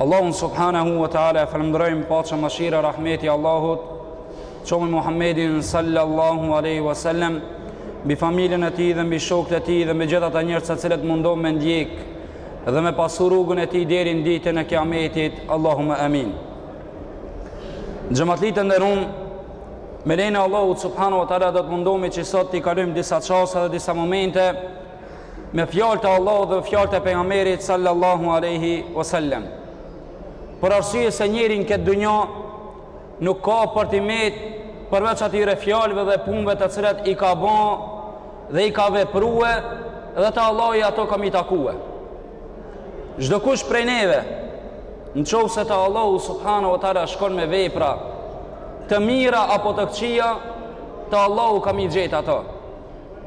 Allahun subhanahu wa taala e falënderojmë paqja mëshira rahmeti Allahut qoftë mbi Muhammedin sallallahu alaihi wasallam mbi familjen e tij dhe mbi shokët e tij dhe mbi gjithë ata njerëz të cilët mundohen me ndjek dhe me pasu rrugën e tij deri në ditën e Kiametit Allahumma amin Xhematli të nderum me lejen e Allahut subhanahu wa taala do të mundohemi që sot t'i kalojmë disa çaste dhe disa momente me fjalët e Allahut dhe fjalët e pejgamberit sallallahu alaihi wasallam. Për arsye se njeriu në këtë dunja nuk ka për t'i met përveç atyre fjalëve dhe punëve të cilat i ka ban dhe i ka veprue dhe te Allahu ato ka me i takue. Çdo kush prej neve në qoftë se te Allahu subhanahu wa tala shkon me vepra të mira apo të këqija te Allahu ka me i gjetë ato.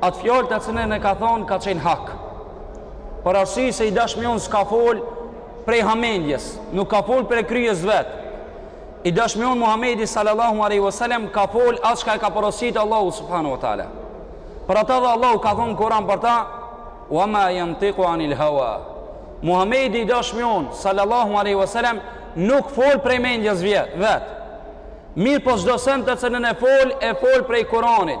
Atë fjalë të cilën e ka thonë ka qenë hak. Për arsye se i dashmi jonë s'ka fol prej hamendjes, nuk ka fol prej kryes vet. I dashmi jonë Muhamedi sallallahu alaihi wasallam ka fol atë çka e ka porosit Allahu subhanahu wa taala. Për ata edhe Allahu ka thonë në Kur'an për ta, "Wa ma yantiqu anil hawa." Muhamedi i dashmi jonë sallallahu alaihi wasallam nuk fol prej mendjes vet. Mirëpo çdo send të cilën e fol, e fol prej Kur'anit.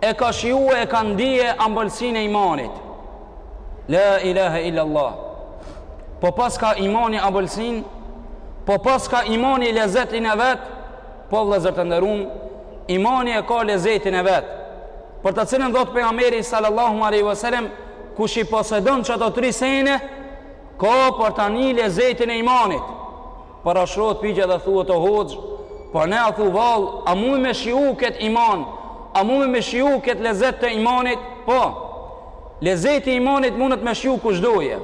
E ka shijue e ka ndie ambëlsinë e imanit. La ilahe illallah. Po paska imani ambëlsinë, po paska imani lezetin e vet, po vëllezër të nderun, imani e ka lezetin e vet. Për të cilën thot pejgamberi sallallahu alaihi wasallam, kush i posedon qato tri sene, ka për ta ni lezetin e imanit. Parashtrohet pyetja dhe thuhet o hoxhë, po ne a thu vallë, a muj me e shiju këtë iman, a muj me e shiju këtë lezet të imanit, po, lezetin e imanit mundet me e shiju kush doje,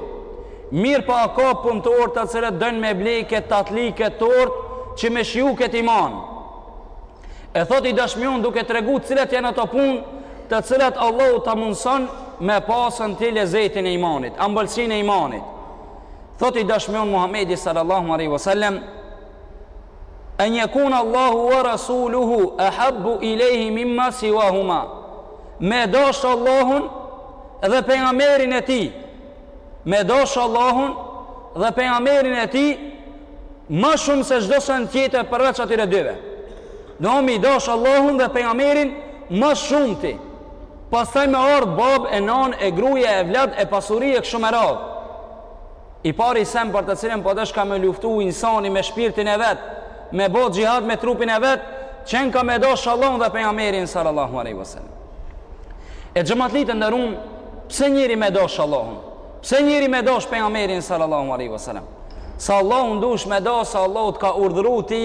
mirëpo a ka punëtorë të cilët dojnë me ble këtë tatli, këtë tortë, që me shiju këtë iman. E thot i dashmi jonë duke tregu cilat janë ato punë të cilat Allahu ta mundëson me pasën ti lezetin e imanit, ambëlsinë e imanit. Thot i dashmi jonë Muhammedi sallallahu alaihi wasallam an yakun Allahu wa rasuluhu ahabbu ilayhi mimma siwahuma. Me e dash Allahun dhe pejgamberin e tij. Me e dash Allahun dhe pejgamberin e tij ma shumë se çdo sen tjetër përveç atyre dyve. Do me i dash Allahun dhe pejgamberin ma shumë ti. Pastaj me ardh babë e nanë e gruja e vlat e pasuri e kështu me radhë. I pari sen për të cilën po dëshka me luftu insani me shpirtin e vet, me bo xhihad me trupin e vet, qenka me dasht Allahun dhe pejgamberin sallallahu alaihi wasallam. E xhamatlit e nderuam, pse njëri me dash Allahun? Pse njëri me dash pejgamberin sallallahu alaihi wasallam? Se Allahun dush me dash, se Allahu të ka urdhëruar ti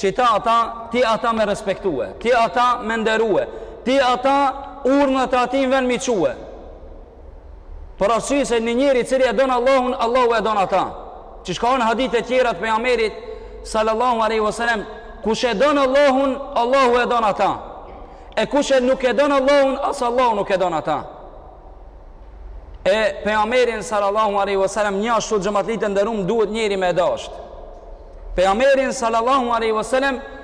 që ta ata, ti ata me respektue, ti ata me nderue, Ti ata urdhnat e atij n'vend me i çue. Për arsye se një njeri i cili e don Allahun, Allahu e don ata. Që çka në hadithe tjera të pejgamberit sallallahu alaihi wasallam, kush e don Allahun, Allahu e don ata. E kush nuk e don Allahun, as Allahu nuk e don ata. E pejgamberin sallallahu alaihi wasallam njashtu xhamatlit e nderum duhet njëri me dashtë. Pejgamberin sallallahu alaihi wasallam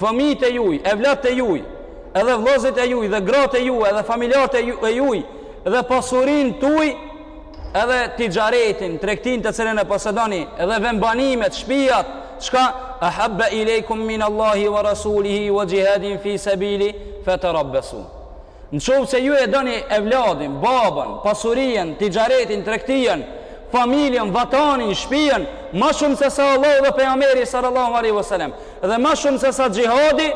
Fëmijët e juj, evladët e juj, edhe vëllezërit e juj dhe gratë e juaj dhe familjarët e juj dhe pasurinë tuaj, edhe tixharetin, tregtinë të cilën e posedoni, edhe vendbanimet, shtëpiat, çka ahabba ilejkum min Allahi wa rasulihi wa jihadin fi sabili fatarabbasu. Nqoftse ju e doni evladin, babën, pasurien, tixharetin, tregtien, familjen, vatanin, shpien, ma shumë se sa Allahu dhe pejgamberi sallallahu alaihi wasallam, dhe ma shumë se sa xhihadi,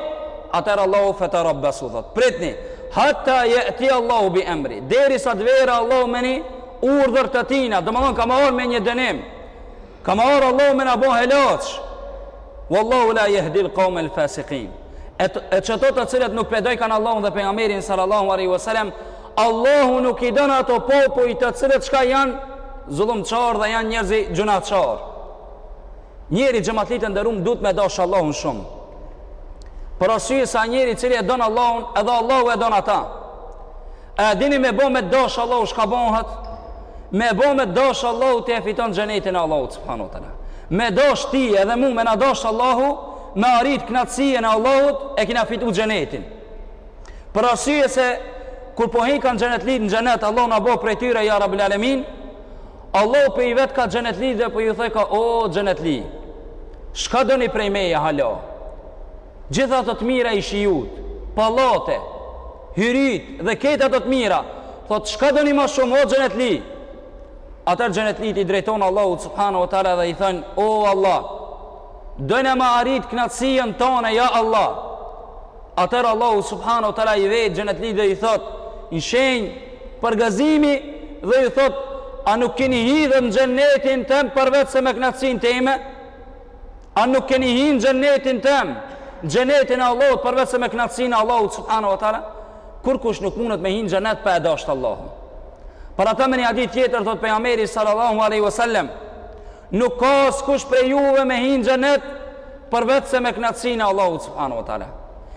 atëherë Allahu fetarabbasu thot. Pritni, hatta yati Allahu bi amri. Deri sa të vjen Allahu me një urdhër të tijna, domethënë ka me ardh me një dënim. Ka me ardh Allahu me na bo helaç. Wallahu la yahdil qawm al fasiqin. E qato të cilët nuk po e dojkan Allahun dhe pejgamberin sallallahu alaihi wasallam, Allahu nuk i don ato popuj të cilët çka janë zullumçar dhe janë njerëz gjunaçar. Njeri xhamatlit e nderuam duhet me dash Allahun shumë. Për arsye se njeri i cili e don Allahun, edhe Allahu e don ata. A e dini me bo me dashë Allahu çka bohet? Me bo me dashë Allahu ti e fiton xhenetin e Allahut subhanahu wa taala. Me dashë ti edhe mu me na dashë Allahu, me arrit knaqsien e Allahut e kina fitu xhenetin. Për arsye se kur po hikan xhenetlit në xhenet, Allahu na bo prej tyre ja Rabbal alemin, Allahu po i vetka xhenetlit dhe po ju thojka, o xhenetli, çka doni prej meje hala? Gjitha ato të mira i shijut, pallate, hyrit dhe krejt ato të mira, thotë çka doni ma shumë o xhenetli? Atër xhenetlit i drejtohen Allahut subhanahu wa taala dhe i thonë o Allah, dojna me arrit kënaqësinë tane ja Allah. Atër Allahu subhanahu wa taala i vet xhenetlit dhe i thotë në shenjë përgëzimi dhe ju thotë a nuk keni hi në xhenetin tem përveç se me kënaqësinë time? A nuk keni hi n'xhenetin tem, xhenetin e Allahut përveç se me knaqësinë e Allahut subhanu wa tala? Kurkush nuk mundet me hi n'xhenet pa e dashtë Allahu. Për ata me një hadith tjetër, thot pejgamberi sallallahu aleyhi wasallam, nuk ka askush prej juve me hi n'xhenet përveç se me knaqësinë e Allahut subhanu wa tala.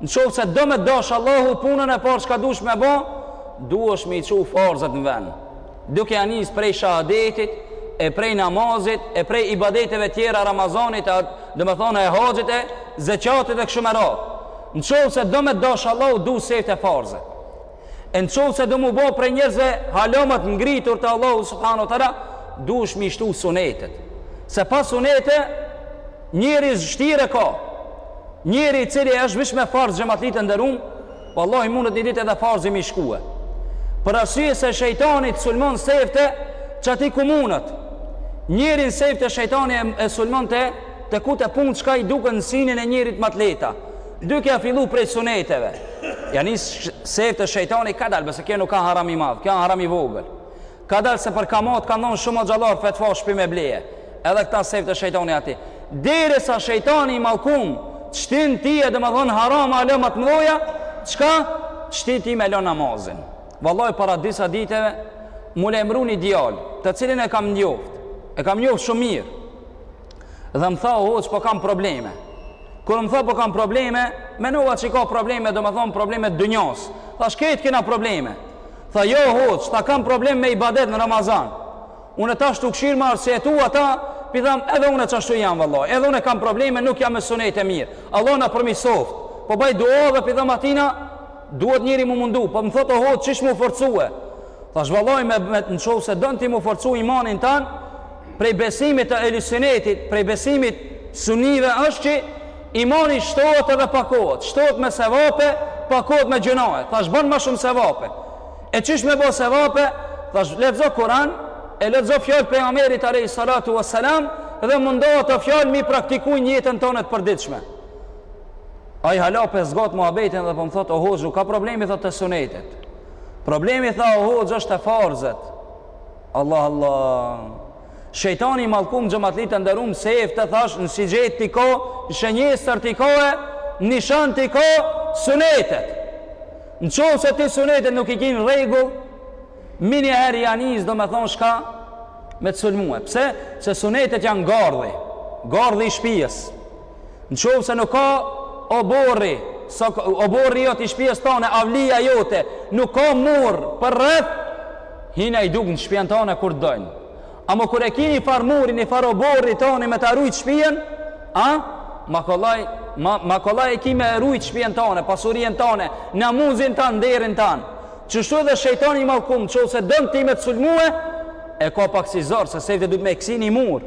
Nëqofse do me dash Allahu punën e parë çka dush me bo, duhesh me i çu farzet në vend, duke ja nis prej shahadetit, e prej namazit, e prej ibadeteve tjera Ramazanit, domethonë e haxhit e zeqatit e kështu me radhë. Nëqofse do me dash Allahu du sefte farzet. E në qoftë se do mu bo prej njerëzve hala ma t'ngritur te Allahu subhanu teala, duhesh mi shtu sunetet. Se pa sunete, njeri vështirë e ka. Njeri i cili është veç me farze xhematli të nderum, vallahi mundet një dit edhe farzi me i shkue. Për arsye se shejtani t'sulmon sefte qaty ku mundet. Njerin sefte shejtani e, e sulmon te, te kto punë çka i duken n'synin e njerit ma t'leta. Duke ja fillu prej suneteve Ja nis sefte shejtani kadal be se kjo nuk ka haram i madh Kjo haram i vogël Kadal se për kamatë ka dhon shumë hoxhallarë fetva shpi me bleje Edhe këta sefte shejtani aty Derisa shejtani i mallkum t'shtin ty e domethonë harame hala ma t'mdhoja Çka? T'shtin ty me lon namazin Vallahi para disa diteve m'u lajmru një djalë Të cilin e kam njoft E kam njoft shumë mirë Dhe më tha o hoxhë po kam probleme Kur më tha po kam probleme Menova që i ka probleme domethonë probleme t'dynjasë Thash krejt kena probleme Tha jo hoxhë tha kam problem me ibadet në Ramazan Unë tash tu kshyr me arsyetu ata Pi tham edhe une qashtu jam vallahi Edhe une kam probleme nuk jam me sunete mirë Allahu na përmirsoft Po baj dua dhe pi tham atina Duhet njeri mu mundu, po më thotë o hoxhë qysh mu forcue. Thash vallahi me, me në qoftë se don ti mu forcu imanin tan, prej besimit të ehli sunetit, prej besimit sunive është që imani shtohet edhe pakohet, shtohet me sevape, pakohet me gjynahe. Thash ban ma shumë sevape. E qysh me bo sevape, thash lexo Kuran, e lexo fjalë pejgamberit alejhi salatu ve selam, dhe mundohu ato fjalë mi praktiku n'jetën tone t'përditshme. Ai hala pe zgat muhabetin dhe po më thot o hoxh nuk ka problemi tha te sunetet. Problemi tha o hoxh është te farzet. Allah Allah. Shejtani i mallkum xhematli të nderuam sefte thash në shigjetë ti ka, në shënjestër ti ka, në nishan ti ka sunetet. Në qoftë se ti sunetet nuk i ki n'rregull, menjëherë ja nis domethonë shka me të sulmue. Pse? Se sunetet janë gardhi, gardhi i shpijës. Në qoftë se nuk ka oborri, sa, oborri jot i shpijes tane, avlija jote, nuk ka mur përreth, hin hajdukt në shpijen tane kur dojnë. Ama kur e ki nifar muri, nifar oborri tane me ta rujt shpijen, a? Ma kollaj, ma, ma kollaj e ki me rujt shpijen tane, pasurien tane, namuzin tane, nderin tane. Qështu edhe shejtani i mallkum, n'qoftë se don ty me të sulmue, e ka pak si zor, se sefte duhet me kcy një mur.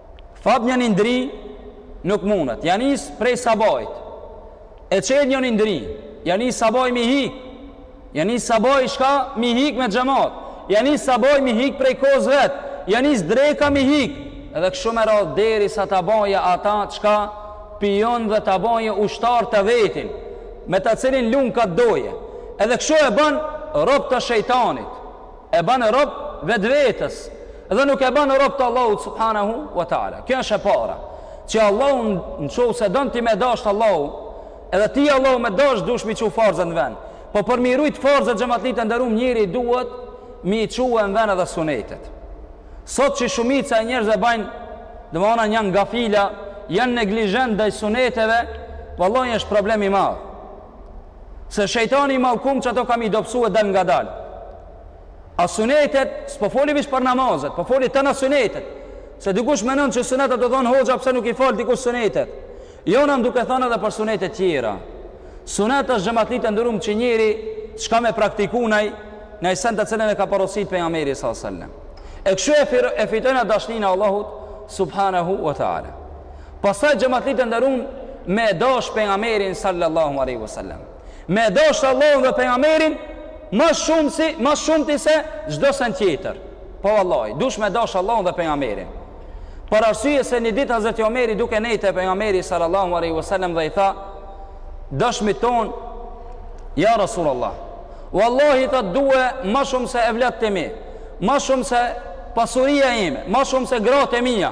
Fap njëheri nuk mundet. Ja nis prej sabajt. E çel një njëheri. Ja nis sabaj mi hik. Ja nis sabaj çka mi hik me xhemat. Ja nis sabaj mi hik prej kos vet. Ja nis dreka mi hik. Edhe këshu me radhë derisa të baje ata çka po don dhe të baje ushtar të vetin. Me të cilin lun ka t'doje. Edhe këshu e ban rob të shejtanit. E ban rob vetvetes edhe nuk e ban rob të Allahut subhanahu wa taala. Kjo është e para. Që Allahu n'qoftë se don ty me dasht Allahu, edhe ti Allahun me dasht dush mi çu farzet në vend. Po për mi rujt farzet xhamatli të nderum njeri duhet mi çu në vend edhe sunetet. Sot se shumica e njerëzve bajnë, domethonë janë gafila, janë neglizhent ndaj suneteve, vallai është problem i madh. Se shejtani i mallkum qato ka mi dobësue dalngadal. A sunetet, s'po foli viç për namazet, po foli tëna sunetet. Se dikush menon që sunetet do thonë hoxha pse nuk i fal dikush sunetet. Jo jam duke thonë edhe për sunetet tjera. Sunet është xhamatli të nderum që njeri ka me praktiku naj, naj sen të cilën e ka porosit pejgamberi s.a.s. E këshu e, fir, e fitojna dashnin e Allahut subhanahu wa ta'ala. Pastaj xhamatli të nderum me e dash pejgamberin sallallahu alaihi wasallam. Me e dash Allahun dhe pejgamberin ma shumë si, ma shumti se çdo sen tjetër. Po vallahi, dush me e dash Allahun dhe pejgamberin. Për arsye se një ditë Hazreti Omeri duke nejt te pejgamberi sallallahu alaihi wasallam dhe i tha: "Desh mi thonë, ja Rasulullah, wallahi ta due ma shumë se evlatt e mi, ma shumë se pasuria ime, ma shumë se gratë e mia."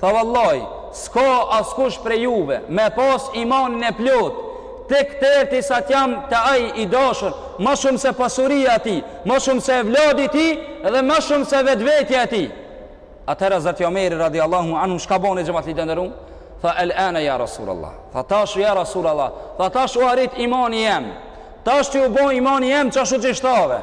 Tha vallahi, s'ka askush prej juve me pas imanin e plotë, tek deri sa t'jam te ai i dashur, ma shumë se pasuria e tij, ma shumë se evladi i tij edhe ma shumë se vetvetja e tij. Athera Hazreti Omeri radijallahu anhu çka bone xhamatli të nderum? Tha el ana ya Rasulullah. Tha tash ya Rasulullah. Tha tash u arrit imani jem. Tash u bo imani jem qashtu qysh thave.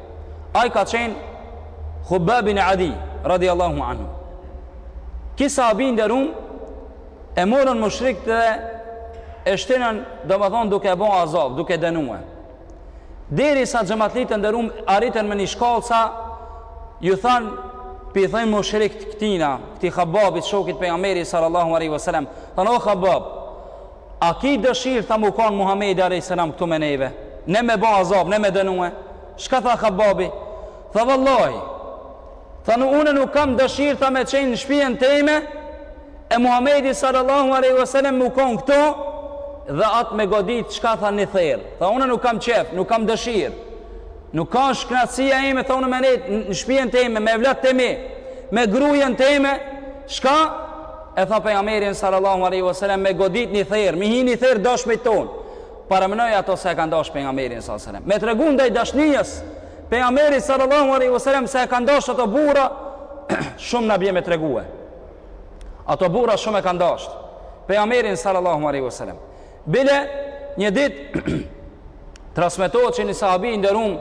Ai ka qenë Khubejb ibn Adi radiallahu anhu. Ky sahabi i nderum e morën mushrikët dhe e shtinën, domethënë duke e bo azab, duke dënue. Derisa xhematli të nderum arritën me një shkallë sa ju thanë pi thojn mushrikët këtina, këti Khababit, shokit Pejgamberit sallallahu alaihi wasallam. Thanë o Khabab, A ki dëshirë tha mu kon Muhamedi alejhi selam këtu me neve, ne me ba azab, ne me dënue? Çka tha Khabbabi? Tha vallahi, tha unë nuk kam dëshirë tha me qenë në shpijen teme, e Muhamedi sallallahu alejhi ve sellem mu kon këtu dhe atë me godit çka tha ni therr. Tha unë nuk kam qejf, nuk kam dëshirë. Nuk ka shka knaqsia ime, tha unë me nejtë në shpijen teme, me vlat teme, me grujen teme, çka? E tha Pejgamberin sallallahu alejhi wa sallam me godit një therr, mi hi një therr dashmit ton. Paramenoj ato sa e kanë dash Pejgamberin sallallahu alejhi wa sallam. Me tregu ndaj dashnijës Pejgamberi sallallahu alejhi wa sallam sa e kanë dash ato burra, shumë na bie me tregue. Ato burra shumë e kanë dasht Pejgamberin sallallahu alejhi wa sallam. Bile një ditë transmetohet që një sahabi i nderum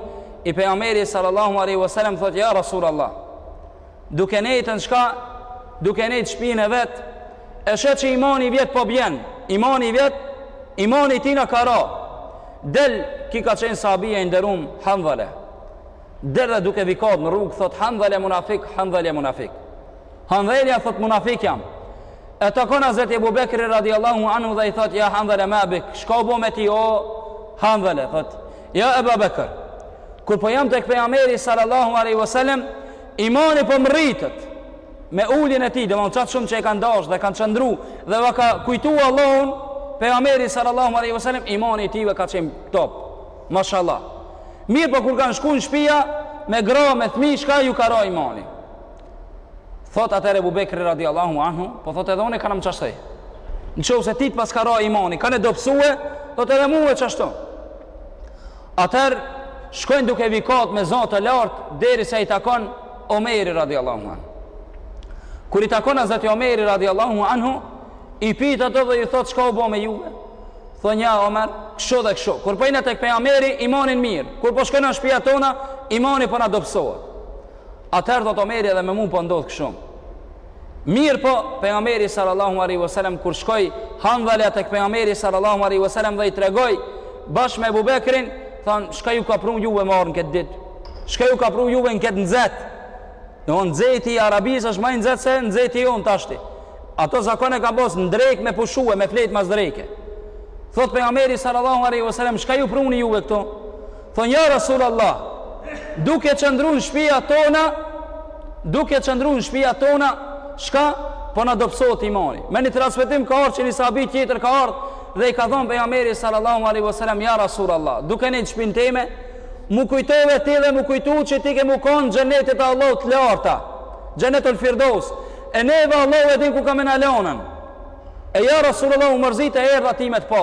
i Pejgamberit sallallahu alejhi wa sallam thotë ja Rasulullah Duke nejtë në shka, duke nejtë shpinë e vetë, e sheh që imani i vet po bjen, imani i vet, imani i tij ka ra, del, ky ka qenë sahabi i nderum, Handhale, del dhe duke vikat në rrugë, thot Handhale munafik, Handhale munafik, Handhaleja thot munafik jam, e takon hazreti Ebu Bekri radiallahu anhu dhe i thot, ja Handhale ma bik, shka u bo me ty o, Handhale, thot, ja Ebu Bekri, kur po jam tek Pejgamberi sallallahu aleyhi wasallam, Imani po m'rritet me uljen e tij, domthonë qat shumë që e kanë dash dhe kanë qëndru dhe ua ka kujtuar Allahun pejgamberi sallallahu alaihi wasallam imani i tij ka qejn top. Mashallah. Mirë po kur kanë shku në shpija me gra me fëmijë çka ju ka ra imani. Thot atëherë Ebu Bekri radiallahu anhu, po thot edhe unë kam qashtu. Në qoftë se ty të paska ra imani, koka dobsue, thot edhe mue qashtu. Atëherë shkojnë duke vikat me za të lartë derisa i takon Omeri radiallahu anhu. Kur i takon hazreti Omeri radiallahu anhu, i pyt ato dhe i thotë çka u bo me juve? Thonë ja Omer, kshu dhe kshu. Kur po jena tek Pejgamberi, imanin mirë. Kur po shkojmë në shpia tona, imani po na dobsohet. Atëherë thotë Omeri edhe me mu po ndodh kështu. Mirëpo, pejgamberi sallallahu alaihi wasallam kur shkoi Handhala tek pejgamberi sallallahu alaihi wasallam dhe i tregoi bashkë me Ebu Bekrin, thanë, "Çka ju ka pru juve me ardh në këtë ditë? Çka ju ka pru juve në këtë nxet?" Domethonë nxeti i Arabisë është ma i nxet se nxeti jon tashti. Ato zakon e kanë pas në drekë me pushue, me flet mas dreke. Thot pejgamberi sallallahu alaihi wasallam, "Çka ju pruni juve këtu?" Thonë, Ja Rasulallah! Duke qëndru në shpija tona, duke qëndru në shpija tona, shka po na dobsot imani. Me një transmitim ka ardh që një sahabi tjetër ka ardh dhe i ka thonë pejgamberit sallallahu alaihi wasallam, Ja Rasulallah! Duke nejt në shpin teme, mu kujtove ti dhe mu kujtu që ti ke mu konë xhenetet e Allahut të larta, xhenetul firdeus, e neve Allahu e din ku ka me na lonën. E ja Rasulallah u mërzita e erdha ty me të pa.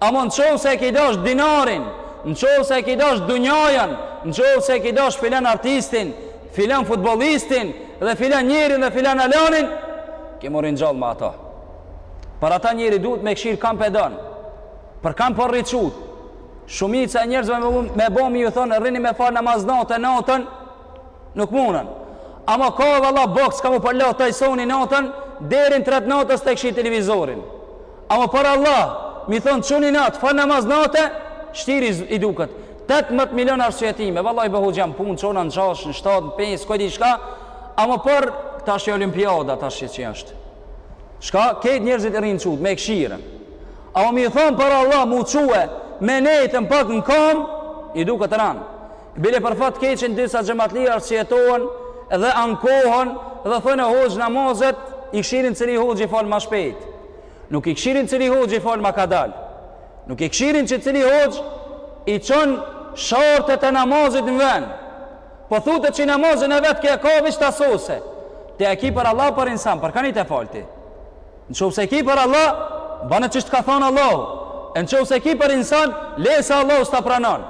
Ama në qoftë se e ki dash dinarin, në qoftë se e ki dash dunjajan, në qoftë se e ki dash filan artistin, filan futbolistin, dhe filan njerin dhe filan alanin, ke mu ringjallë me ata. Për ata njeri duhet me kshyrë kan pe don, për kan po rri çut, shumica e njerëzve me, me bo m'ju thonë, rrini me falë namaz nate natën, Nuk mundën. Ama ka valla boks ka mu përla Tysoni natën, deri n'tre të natës ta kshyr televizorin. Ama për Allah, mi thonë çu ni natë, fal namaz nate, shtirë i duket. 18 milion arsyetime, vallahi be hoxh jam n'punë, çona në 6, në 7, në 5, ku e di shka, ama për tash e olimpiada tash e që është. Shka, ke njerëzit e rrinë çutë, me e kshyrën. Ama mi thonë për Allah, mu çu, me nejtën pak në kamë, i duket ranë. Bile për fat keqin disa xhematli që jetohen dhe ankohen dhe thonë hoxh namazet i kshyrin cili hoxh i fal më shpejt. Nuk i kshyrin cili hoxh i fal ma kadal. Nuk i kshyrin që cili hoxh i çon shartet e namazit në vend. Po thotë që namazin e vet ke ka veç ta sose. Te e ki për Allah për insan, për kanë e fal ti. Në qoftë se e ki për Allah, bane qysh të ka thonë Allahu. E në qoftë se e ki për insan, leje se Allahu s'ta pranon.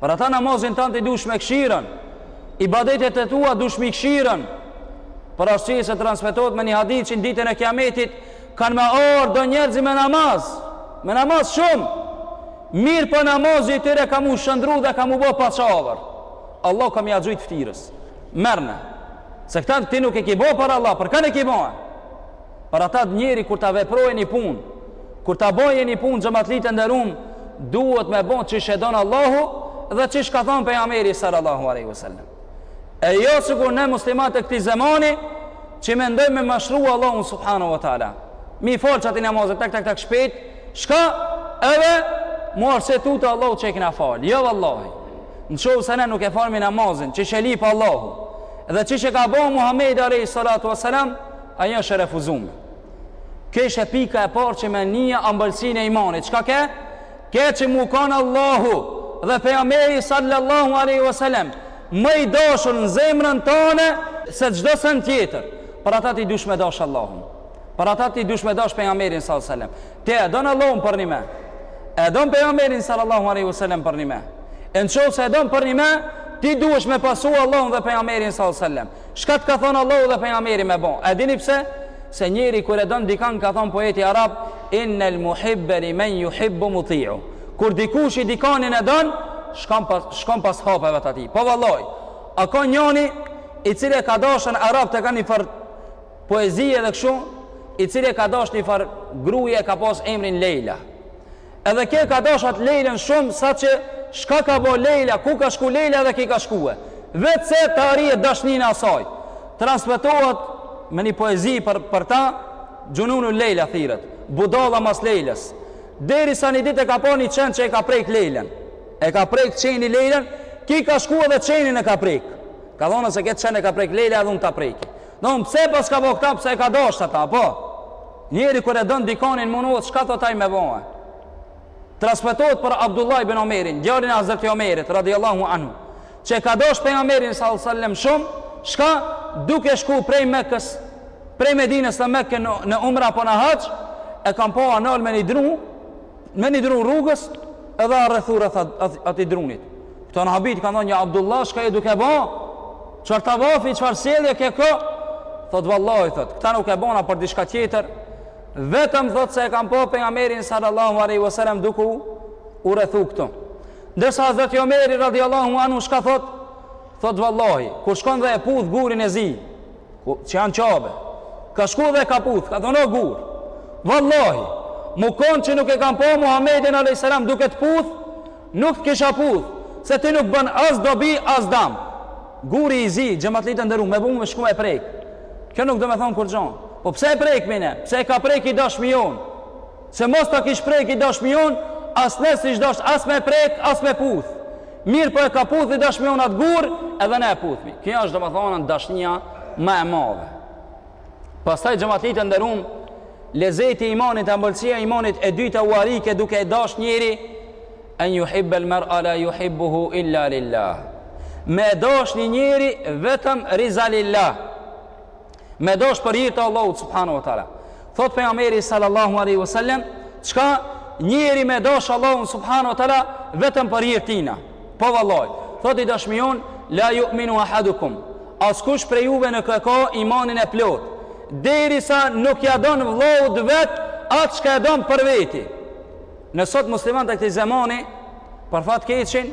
Për ata namazin tan ti dush me kshyrën, ibadetet e tua dush m'i kshyrën, për arsye se transmetohet me një hadith që në ditën e kiametit kanë me ardh do njerëz me namaz me namaz shumë mirë po namazi i tyre ka mu shëndrru dhe ka mu bo paçavër Allah ka mja gjujt fytyrës merre Se këta ti nuk e ke bo për Allah, për kanë e ke bo? Për ata të njeri, kur ta veprojë një pun, kur ta bojë një pun, xhematli të nderum, duhet me bo qysh e don Allahu, dhe qysh ka thonë pejgamberi sallallahu aleyhu sallam. E jo sikur ne muslimant e këti zemani, që mendojm me mashtru Allahun subhanu wa ta'ala. Mi falë qato namazet, tak, tak, tak, shpejt, shka edhe mu arsyetu te Allahu që e kina falë. Jo, vallahi. Në qoftë se ne nuk e falim namazin, qysh e lyp Allahu, dhe qysh e ka bo Muhammedi a.s. ai është e refuzume. Kjo ishte pika e parë që me ni ambëlsinë e imanit. Çka ke? Ke që mu kanë Allahu dhe pejgamberi sallallahu a.s. Më i dashur në zemrën tane se çdo sen tjetër. Për ata ti dush me dash Allahun. Për ata ti dush me dash pejgamberin sallallahu a.s. Ti e don Allahun përnjëme. E don pejgamberin sallallahu alaihi wasallam përnjëme. E në qoftë se e don përnjëme, ti duhesh me pasu Allahun dhe pejgamberin sallallahu alaihi wasallam. Çka të ka thënë Allahu dhe pejgamberi me bon? E dini pse? Se njëri kur e don dikën ka thënë poeti arab innal muhibba liman yuhibbu muti'u. Kur dikush dikanin e don, shkon pas shkon pas hapeve të atij. Po vallaj. A ka njëri i cili e ka dashën arabët kanë një far Poezi edhe kështu, i cili e ka dash një far gruje e ka pas emrin Lejla. Edhe ky e ka dash atë Lejlën shumë sa që shka ka bo Lejla, ku ka shku Lejla edhe ky ka shkue. Veç se të arrijë dashninë e asaj. Transmetohet me një poezi për, për ta, gjununu Lejla thirret, budala mas Lejlës. Deri sa një dit e ka pa një qen që e ka prek Lejlën. E ka prek qeni Lejlën, ky ka shku edhe qenin e ka prek. Ka thonë se këtë qen e ka prek Lejla edhe unë ta preki. Domthon pse paska bo këta pse e ka dashtë ata po Njeri kur e don dikanin munohet çka thot ai me bo e Transmetohet për Abdullah ibn Omerin, djalin e Hazreti Omerit radhiyallahu anhu, që e ka dosht pejgamberin sallallahu alaihi wasallam shumë, shko duke shku prej Mekës, prej Medinës në Mekë në, në Umra apo në Haxh, e kanë pa a nal me një dru, Me një dru rrugës edhe a rrethu rreth atij drunit. Këta në habit kanë thonë ja Abdullah shka je duke ba, çfarë tavafi, çfarë sjellje ke kjo, thot vallahi, thot, këta nuk e bona për diçka tjetër, vetëm thot se e kam pa pejgamberin sallallahu aleyhi vësallam duke u rrethu këtu. Ndërsa hazreti Omeri radiallahu anu shka thot, thot vallahi, kur shkon dhe e puth gurin e zi, Ku që a në Qabe. Ka shku dhe e ka puth, ka thonë o gurë. Vallahi, me konë që nuk e kam pa Muhammedin a.s. duke të puth, nuk të kisha puth, se ti nuk bën as dobi, as dam. Guri i zi, xhematlitë e nderum, me bu me shku me prek. Kjo nuk do me thonë kurgjo. Po pse e prekmi ne? Pse e ka prek i dashmi jonë? Se mos ta kish prek i dashmi jonë as ne s'ish dasht as me prek as me puth mirëpo e ka puth i dashmi jonë at gur edhe ne e puthmi kjo është domethënë dashnia më e madhe pastaj xhamatlit e nderuam lezeti i imanit ambëlsia e imanit e dyta u arrike duke e dash njëri en juhibbel mer'a la juhibbuhu illa lillah me e dash një njëri vetëm riza lillah Me dosh për hirë të Allahut subhanahu wa ta'ala. Thot pejgamberi sallallahu aleyhi wa sallam, çka njëri me dosh Allahun subhanahu wa ta'ala vetëm për hirë t'tina. Po vallaj, thot i dashmi jonë, la ju'minu ahadukum, askush prej juve nuk e ka imanin e plot, deri sa nuk ja don vllaut vet, atë çka e don për veti. Ne sot muslimanët e këtij zemani, për fat të keqin,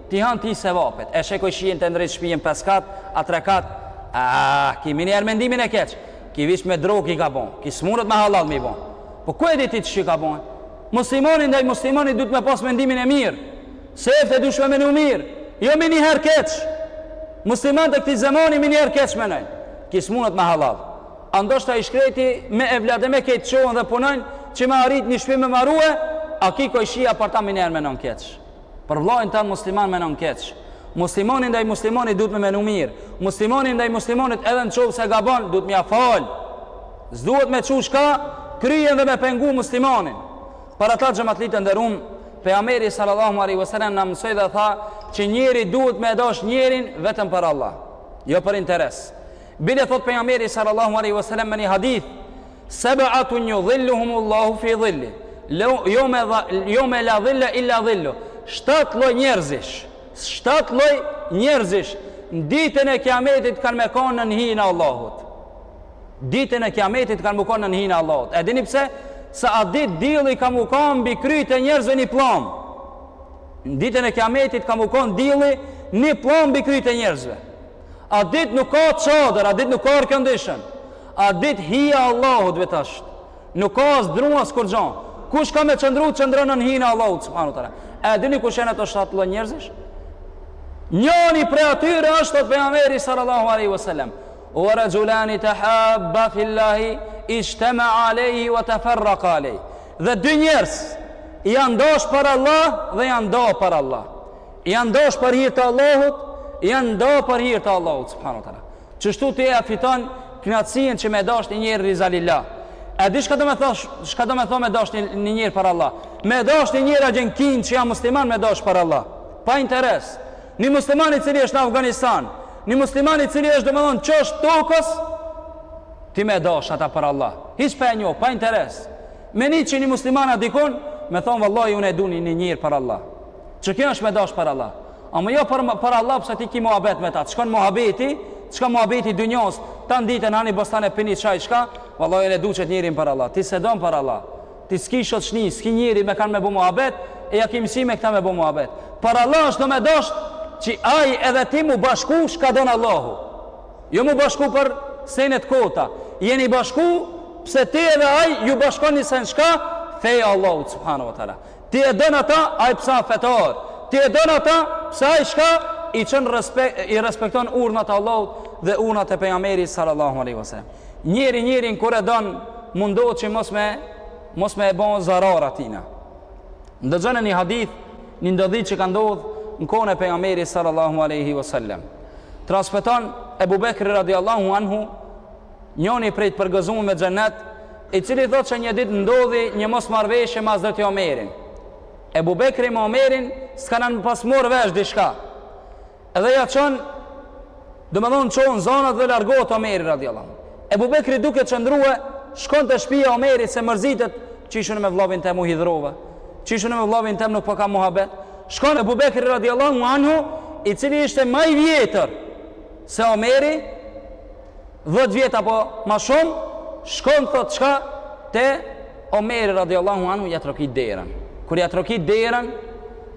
Ti han ti sevapet e sheh kojshijen te ndreq shpijën pesë kat a tre kat aah ki miniher mendimin e keq ki veç me drog i ka bo ki smunet me hallall mi bo po ku e di ti ç'i ka bo muslimani ndaj muslimani duhet me pas mendimin e mir sefte dush me menu mir jo miniher keq muslimant e këti zemani miniher keq menojn ki smunet me hallall a ndoshta i shkreti me evlad e me kejt çohen dhe punojn që me arrit një shpi me marue a ki kojshia për ta miniher menon keq Për vllajin tënd musliman menon keq. Muslimani ndaj muslimanit duhet me menu mirë. Muslimani ndaj muslimanit edhe në qoftë se gabon, duhet me ja falë. S'duhet me çu shka, kryen dhe me pengu muslimanin. Për ata xhematli të nderum, pejgamberi sallallahu alaihi wasallam na mësoj dhe tha që njeri duhet me e dash njerin vetëm për Allah, jo për interes. Bile thot pejgamberi sallallahu alaihi wasallam me një hadith, Sab'atun yudhilluhumullahu fi dhilli, yawma yawma la dhilla illa dhillu. Shtat lloj njerëzish, shtat lloj njerëzish në ditën e Kiametit kanë me kanë në hijen e Allahut. Ditën e Kiametit kanë me kanë në hijen e Allahut. A dini pse? Se a dit dielli ka me kanë mbi kryet e njerëzve ni pllam. Në ditën e Kiametit ka me kanë dielli ni pllam mbi kryet e njerëzve. A dit nuk ka çadër, a dit nuk ka air condition, a dit hija Allahut vetë asht. Nuk ka as dru as kurgja. Kush ka me qëndru qëndron në hijen e Allahut subhanahu teala. A dini kush janë ato shtatë lloj njerëzish? Njoni prej atyre asht thot pejgamberi sallallahu alaihi wasallam. Wa rajulani tahabba fillahi ijtama alayhi wa tafarraqa alayhi. Dhe dy njerëz janë dash për Allah dhe janë da për Allah. Janë dash për hir të Allahut, janë nda për hir të Allahut subhanahu teala. Kështu ti e fiton kënaqësinë që me dash një njeri rizalillah. A di çka do me thosh, çka do me thonë me dash një njeri për Allah? Me dash një njeri që kin që janë musliman me dash për Allah. Pa interes. Një musliman i cili është në Afganistan, një musliman i cili është domethënë n'qosh tokës, ti me dash ata për Allah. Hiç pa e njoh, pa interes. Me ni që një musliman a dikun, me thonë vëllaj, unë e du një njeri për Allah. Që kjo është me dash për Allah. Ama jo për, për Allah pse ti ki muhabet me ta. Të shkon muhabeti, të shkon muhabeti dynjas. Tanë ditën hani bostan e pini çaj shka. Vëllaj unë e du qet njerin për Allah. Ti s'e don për Allah. Ti s'ki shoqni, s'ki njeri me kanë me bu muhabet. E ja ki mësi me këta me bu muhabet. Për Allah është do me dash që aj edhe ti mu bashku shka don Allahu. Jo mu bashku për sene t'kota. Jeni bashku pse ti edhe aj ju bashkon ni sen shka. Feja Allahut, subhanahu wa ta'la. Ti e don ata ai psa fetar ti e don ata pse ai çka i çon i respekton urnat e Allahut dhe urnat e pejgamberit sallallahu alaihi wasallam njeri njerin kur e don mundohet që mos me mos me i bo zarar atina ndëgjone një hadith një ndodhi që ka ndodh në kohën e pejgamberit sallallahu alaihi wasallam transmeton Ebu Bekri radiallahu anhu Njoni prej të përgëzumve me xhenet, i cili thotë se një ditë ndodhi një mosmarrëveshje me Hazreti Omerin. Ebu Bekri me Omerin s'kanë marrë vesh diçka. Edhe ja çon, domethënë çon zonat dhe largohet Omeri radhiyallahu. Ebu Bekri duke qëndru, shkon te shtëpia e Omerit se mërzitet, qysh un me vllavin tem u hidhrova. Qysh un me vllavin tem nuk po kam muhabet. Shkon Ebu Bekri radhiyallahu anhu, i cili ishte ma i vjetër se Omeri, 10 vjet apo ma shumë, shkon thot çka te Omeri radhiyallahu anhu ja trokit derën. Kur ja trokit derën,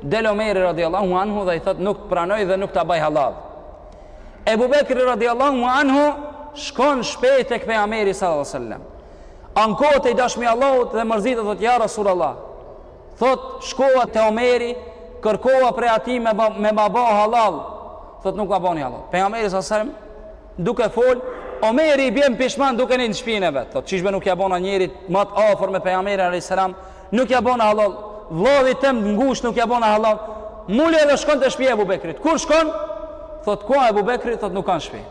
del Omeri radhiyallahu anhu dhe i thot nuk të pranoj dhe nuk ta baj hallall. Ebu Bekri radhiyallahu anhu shkon shpejt tek pejgamberi sallallahu alaihi wasallam. Ankohet i dashmi Allahut dhe mërzitet thot ja Rasulullah. Thotë, shkova te Omeri, kërkova prej atij me ma ba halal. Thotë nuk ma bani halal. Pejgamberi sa selam duke fol, Omeri i bjen pishman duke nejt n'shpijën e vet. Thotë qysh be nuk ja bona njerit ma t'afërt me pejgamberin alayhis salam, nuk ja bona halal. Vllavit tem të ngushtë nuk ja bona halal. Muli edhe shkon te shtëpia e Abu Bekrit. Kur shkon? Thotë ku a Abu Bekrit? Thotë nuk a n'shpi.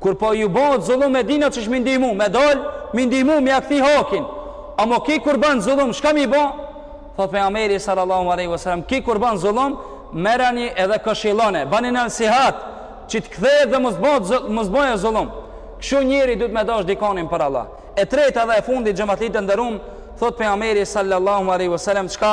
Kur po ju bohet zullum e dina qysh m'i ndihmu, me dal, m'i ndihmu, m'ia kthy hakin. Ama ky kur ban zullum, çka m'i bo? Thot pejgamberi sallallahu alaihi wasallam, ky kur ban zullum, merrani edhe këshillone, bani nasihat, që të kthehet dhe mos mos baje zullum. Kështu njeri duhet me dash dikonin për Allah. E treta dhe e fundit xhamatli të nderum, thot pejgamberi sallallahu alaihi wasallam, çka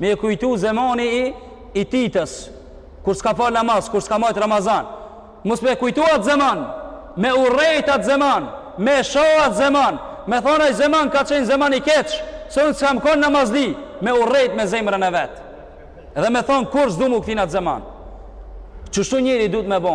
Me e kujtu zemanin e, e tijtë, kur s'ka falë namaz, kur s'ka majtë Ramazan. Mos me e kujtu atë zeman, me urrejt atë zeman, me e sha atë zeman, me thonë ai zeman ka qenë zeman i keqë, se unë s'kam konë namazli, me urrejt me zemrën e vetë. Edhe me thonë, kurrë s'du m'u kthy n'atë zeman. Qështu njeri duhet me bo?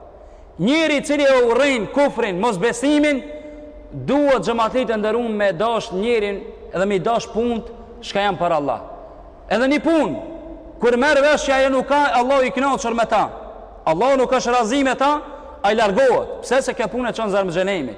Njeri i cili e urren kufrin, mosbesimin, duhet xhamatli të nderum me dash njerin edhe me i dash punët çka janë për Allah. Edhe një punë kur merr vesh që ajo nuk a Allahu i kënaqur me ta. Allahu nuk është razi me ta, ai largohet. Pse se kjo punë e çon n'zjerm t'xhehenemit.